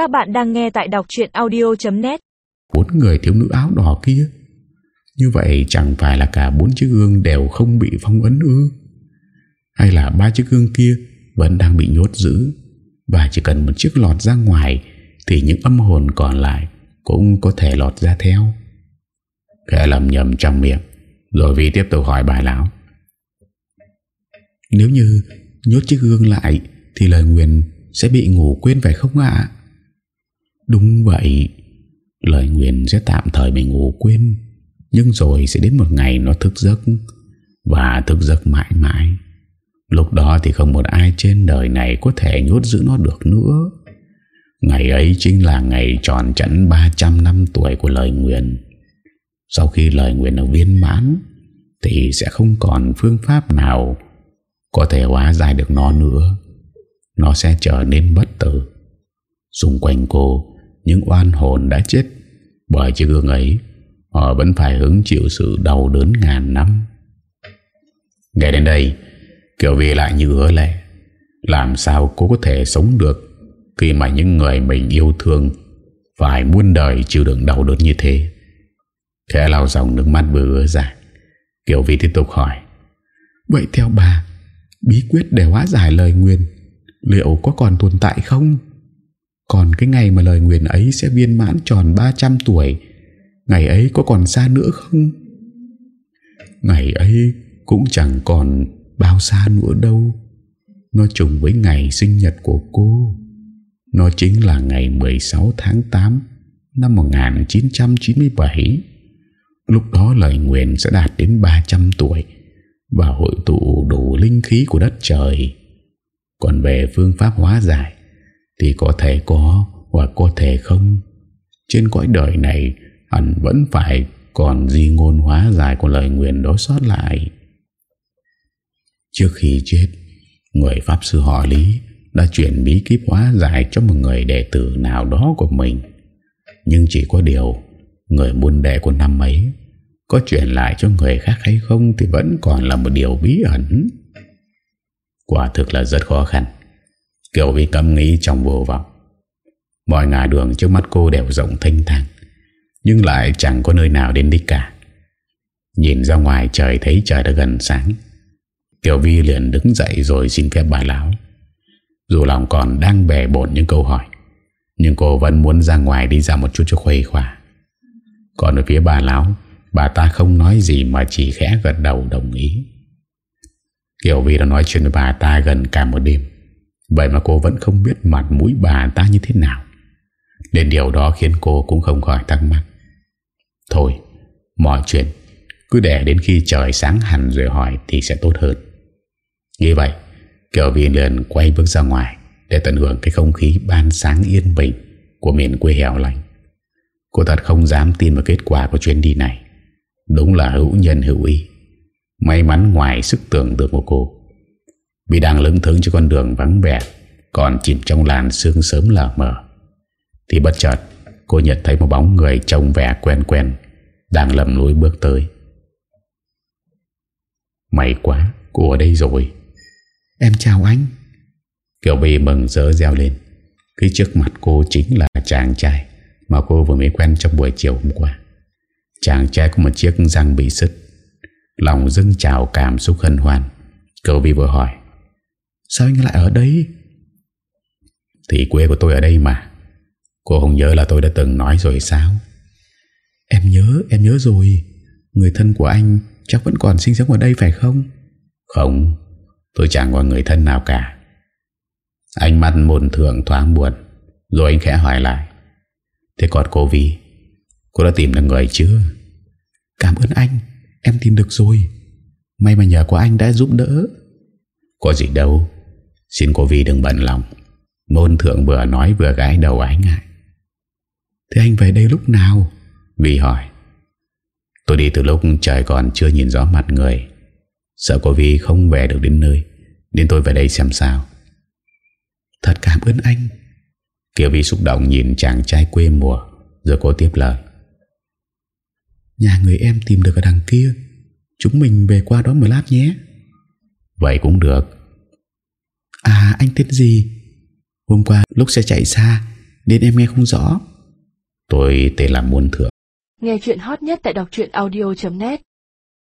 Các bạn đang nghe tại đọc chuyện audio.net Bốn người thiếu nữ áo đỏ kia? Như vậy chẳng phải là cả bốn chiếc gương đều không bị phong ấn ư? Hay là ba chiếc gương kia vẫn đang bị nhốt giữ? Và chỉ cần một chiếc lọt ra ngoài Thì những âm hồn còn lại cũng có thể lọt ra theo? Kẻ lầm nhầm trong miệng. Rồi vì tiếp tục hỏi bà lão. Nếu như nhốt chiếc gương lại Thì lời nguyền sẽ bị ngủ quên phải không ạ? Đúng vậy, Lời nguyền sẽ tạm thời bị ngủ quên, Nhưng rồi sẽ đến một ngày nó thức giấc Và thức giấc mãi mãi. Lúc đó thì không một ai trên đời này Có thể nhốt giữ nó được nữa. Ngày ấy chính là ngày tròn chẵn 300 năm tuổi của lời nguyện Sau khi lời nguyện được viên mãn, Thì sẽ không còn phương pháp nào Có thể hóa giải được nó nữa. Nó sẽ trở nên bất tử. Xung quanh cô những oan hồn đã chết. Bởi chiếc gương ấy, Họ vẫn phải hứng chịu sự đau đớn ngàn năm. Nghe đến đây Kiều Vi lại như hứa lệ. Làm sao cô có thể sống được Khi mà những người mình yêu thương Phải muôn đời chịu đựng đau đớn như thế? Khẽ lau dòng nước mắt vừa ứa ra. Kiều Vi tiếp tục hỏi, Vậy theo bà, Bí quyết để hóa giải lời nguyền, Liệu có còn tồn tại không? Còn cái ngày mà lời nguyền ấy Sẽ viên mãn tròn 300 tuổi, Ngày ấy có còn xa nữa không? Ngày ấy Cũng chẳng còn bao xa nữa đâu. Nó trùng với ngày sinh nhật của cô. Nó chính là ngày 16 tháng 8 Năm 1997 Lúc đó lời nguyện sẽ đạt đến 300 tuổi Và hội tụ đủ linh khí của đất trời. Còn về phương pháp hóa giải thì có thể có hoặc có thể không. Trên cõi đời này, Hẳn vẫn phải còn di ngôn hóa giải của lời nguyện đó sót lại. Trước khi chết, Người Pháp Sư họ Lý Đã chuyển bí kíp hóa giải cho một người đệ tử nào đó của mình. Nhưng chỉ có điều, Người buôn đệ của năm ấy Có chuyển lại cho người khác hay không Thì vẫn còn là một điều bí ẩn. Quả thực là rất khó khăn. Kiểu vi cấm nghĩ trong vô vọng. Mọi ngã đường trước mắt cô đều rộng thanh thang, Nhưng lại chẳng có nơi nào đến đích cả. Nhìn ra ngoài trời thấy trời đã gần sáng. Kiều Vi liền đứng dậy rồi xin phép bà lão. Dù lòng còn đang bè bổn những câu hỏi, Nhưng cô vẫn muốn ra ngoài đi ra một chút cho khuây khỏa. Còn ở phía bà lão, Bà ta không nói gì mà chỉ khẽ gật đầu đồng ý. Kiều Vi đã nói chuyện với bà ta gần cả một đêm. Vậy mà cô vẫn không biết mặt mũi bà ta như thế nào. Đến điều đó khiến cô cũng không khỏi thắc mắc. Thôi, Mọi chuyện Cứ để đến khi trời sáng hẳn rồi hỏi Thì sẽ tốt hơn. Như vậy, Kiều Vi liền quay bước ra ngoài Để tận hưởng cái không khí ban sáng yên bình Của miền quê hẻo lành Cô thật không dám tin vào kết quả của chuyến đi này. Đúng là hữu nhân hữu y May mắn ngoài sức tưởng tượng của cô vì đang lững thững cho con đường vắng vẻ Còn chìm trong làn sương sớm lờ mờ Thì bất chợt Cô nhận thấy một bóng người trông vẻ quen quen Đang lầm lối bước tới. May quá Cô ở đây rồi. Em chào anh. Kiều Bì mừng rỡ reo lên. Cái trước mặt cô chính là chàng trai Mà cô vừa mới quen trong buổi chiều hôm qua. Chàng trai có một chiếc răng bị sứt Lòng dâng trào cảm xúc hân hoan. Kiều Bì vừa hỏi Sao anh lại ở đây? Thì quê của tôi ở đây mà. Cô không nhớ là tôi đã từng nói rồi sao? Em nhớ Em nhớ rồi. Người thân của anh chắc vẫn còn sinh sống ở đây phải không? Không Tôi chẳng có người thân nào cả. Anh mắt môn thường thoáng buồn Rồi anh khẽ hỏi lại. Thế còn cô Vi Cô đã tìm được người chưa? Cảm ơn anh Em tìm được rồi. May mà nhờ có anh đã giúp đỡ. Có gì đâu Xin cô Vi đừng bận lòng. Môn thượng vừa nói vừa gái đầu ái ngại. Thế anh về đây lúc nào? Vi hỏi. Tôi đi từ lúc trời còn chưa nhìn rõ mặt người. Sợ cô Vi không về được đến nơi, Nên tôi về đây xem sao. Thật cảm ơn anh. Kiều Vi xúc động nhìn chàng trai quê mùa, Rồi cô tiếp lời. Nhà người em tìm được ở đằng kia. Chúng mình về qua đó một lát nhé. Vậy cũng được. À anh tên gì? Hôm qua lúc xe chạy xa Nên em nghe không rõ. Tôi tên là Muôn Thượng. Nghe chuyện hot nhất tại đọc truyện audio.net